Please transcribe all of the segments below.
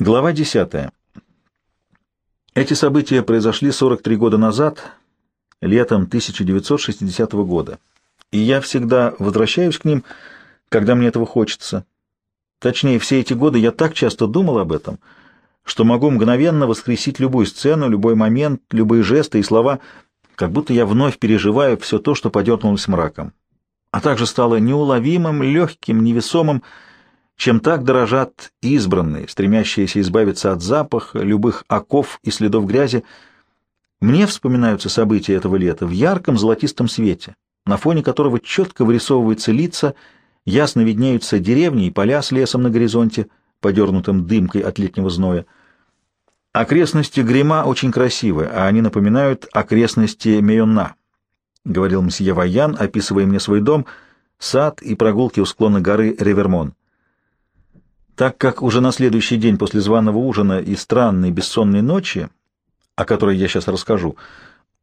Глава 10. Эти события произошли 43 года назад, летом 1960 года, и я всегда возвращаюсь к ним, когда мне этого хочется. Точнее, все эти годы я так часто думал об этом, что могу мгновенно воскресить любую сцену, любой момент, любые жесты и слова, как будто я вновь переживаю все то, что подернулось мраком, а также стало неуловимым, легким, невесомым, чем так дорожат избранные, стремящиеся избавиться от запаха, любых оков и следов грязи. Мне вспоминаются события этого лета в ярком золотистом свете, на фоне которого четко вырисовываются лица, ясно виднеются деревни и поля с лесом на горизонте, подернутым дымкой от летнего зноя. Окрестности Грима очень красивы, а они напоминают окрестности Мейонна, — говорил мсье Ваян, описывая мне свой дом, сад и прогулки у склона горы Ревермон. Так как уже на следующий день после званого ужина и странной бессонной ночи, о которой я сейчас расскажу,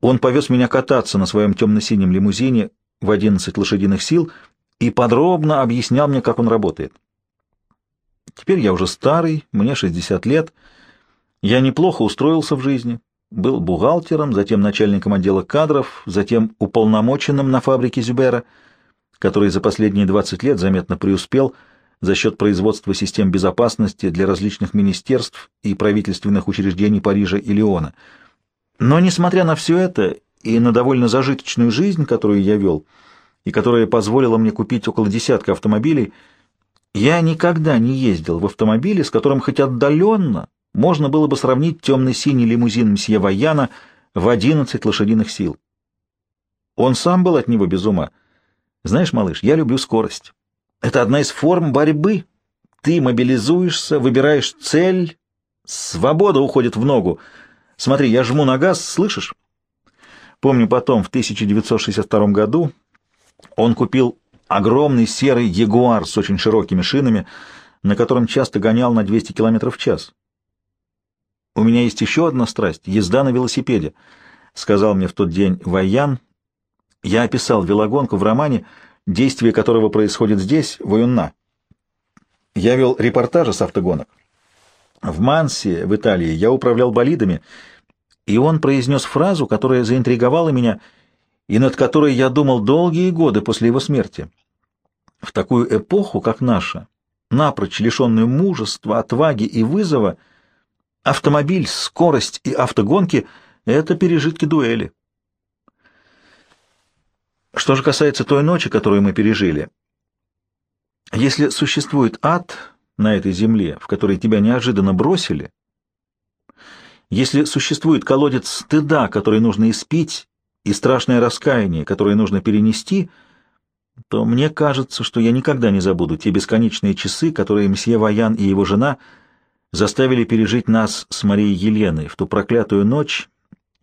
он повез меня кататься на своем темно-синем лимузине в 11 лошадиных сил и подробно объяснял мне, как он работает. Теперь я уже старый, мне 60 лет, я неплохо устроился в жизни, был бухгалтером, затем начальником отдела кадров, затем уполномоченным на фабрике Зюбера, который за последние 20 лет заметно преуспел – за счет производства систем безопасности для различных министерств и правительственных учреждений Парижа и Лиона. Но, несмотря на все это и на довольно зажиточную жизнь, которую я вел, и которая позволила мне купить около десятка автомобилей, я никогда не ездил в автомобиле, с которым хоть отдаленно можно было бы сравнить темно-синий лимузин мсье Ваяна в 11 лошадиных сил. Он сам был от него без ума. Знаешь, малыш, я люблю скорость. Это одна из форм борьбы. Ты мобилизуешься, выбираешь цель, свобода уходит в ногу. Смотри, я жму на газ, слышишь? Помню потом, в 1962 году, он купил огромный серый Ягуар с очень широкими шинами, на котором часто гонял на 200 км в час. «У меня есть еще одна страсть — езда на велосипеде», — сказал мне в тот день Ваян. Я описал велогонку в романе — действие которого происходит здесь, в Уюнна. Я вел репортажи с автогонок. В Мансе, в Италии, я управлял болидами, и он произнес фразу, которая заинтриговала меня и над которой я думал долгие годы после его смерти. В такую эпоху, как наша, напрочь лишенную мужества, отваги и вызова, автомобиль, скорость и автогонки — это пережитки дуэли. Что же касается той ночи, которую мы пережили, если существует ад на этой земле, в которой тебя неожиданно бросили, если существует колодец стыда, который нужно испить, и страшное раскаяние, которое нужно перенести, то мне кажется, что я никогда не забуду те бесконечные часы, которые мсье Ваян и его жена заставили пережить нас с Марией Еленой в ту проклятую ночь,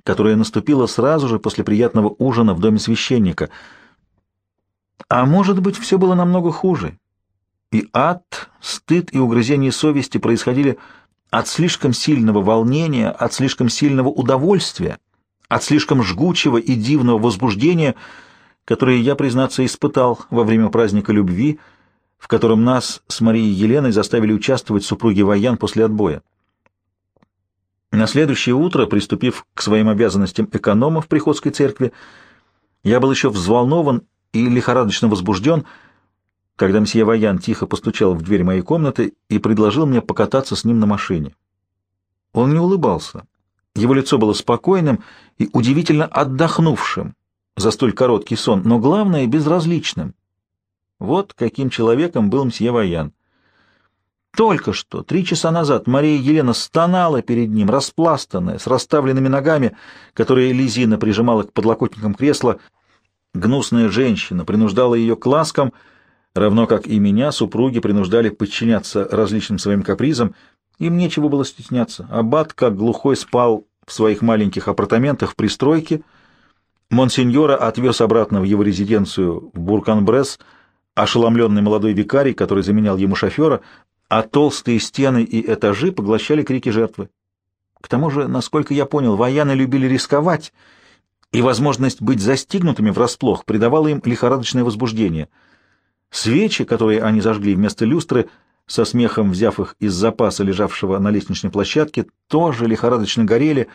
которая наступила сразу же после приятного ужина в доме священника. А может быть, все было намного хуже. И ад, стыд и угрызение совести происходили от слишком сильного волнения, от слишком сильного удовольствия, от слишком жгучего и дивного возбуждения, которое я, признаться, испытал во время праздника любви, в котором нас с Марией Еленой заставили участвовать супруги Ваян после отбоя. На следующее утро, приступив к своим обязанностям эконома в приходской церкви, я был еще взволнован и лихорадочно возбужден, когда мсье Ваян тихо постучал в дверь моей комнаты и предложил мне покататься с ним на машине. Он не улыбался. Его лицо было спокойным и удивительно отдохнувшим за столь короткий сон, но главное — безразличным. Вот каким человеком был мсье Ваян. Только что, три часа назад, Мария Елена стонала перед ним, распластанная, с расставленными ногами, которые Лизина прижимала к подлокотникам кресла. Гнусная женщина принуждала ее к ласкам, равно как и меня, супруги принуждали подчиняться различным своим капризам. Им нечего было стесняться. Аббат, как глухой, спал в своих маленьких апартаментах в пристройке. Монсеньора отвез обратно в его резиденцию в Бурканбрес, ошеломленный молодой викарий, который заменял ему шофера, а толстые стены и этажи поглощали крики жертвы. К тому же, насколько я понял, вояны любили рисковать, и возможность быть застигнутыми врасплох придавала им лихорадочное возбуждение. Свечи, которые они зажгли вместо люстры, со смехом взяв их из запаса, лежавшего на лестничной площадке, тоже лихорадочно горели.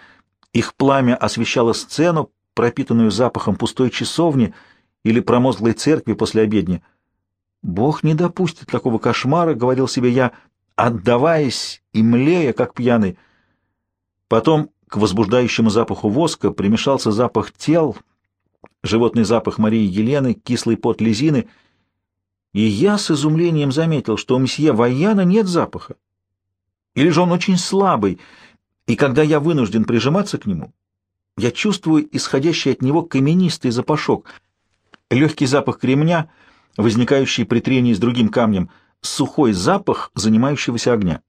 Их пламя освещало сцену, пропитанную запахом пустой часовни или промозглой церкви после обедни. «Бог не допустит такого кошмара», — говорил себе я, отдаваясь и млея, как пьяный. Потом к возбуждающему запаху воска примешался запах тел, животный запах Марии Елены, кислый пот Лизины — и я с изумлением заметил, что у месье Ваяна нет запаха. Или же он очень слабый, и когда я вынужден прижиматься к нему, я чувствую исходящий от него каменистый запашок, легкий запах кремня, возникающий при трении с другим камнем, сухой запах занимающегося огня.